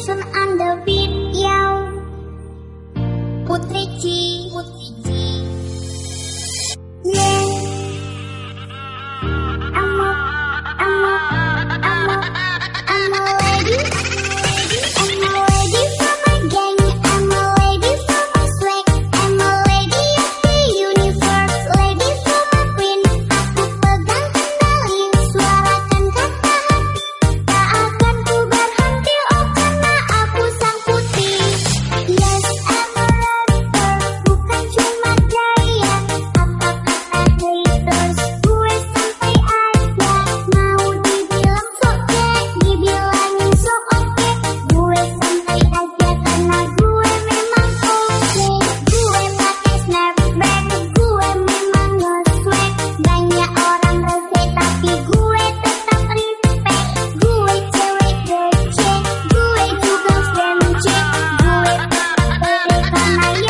什么 my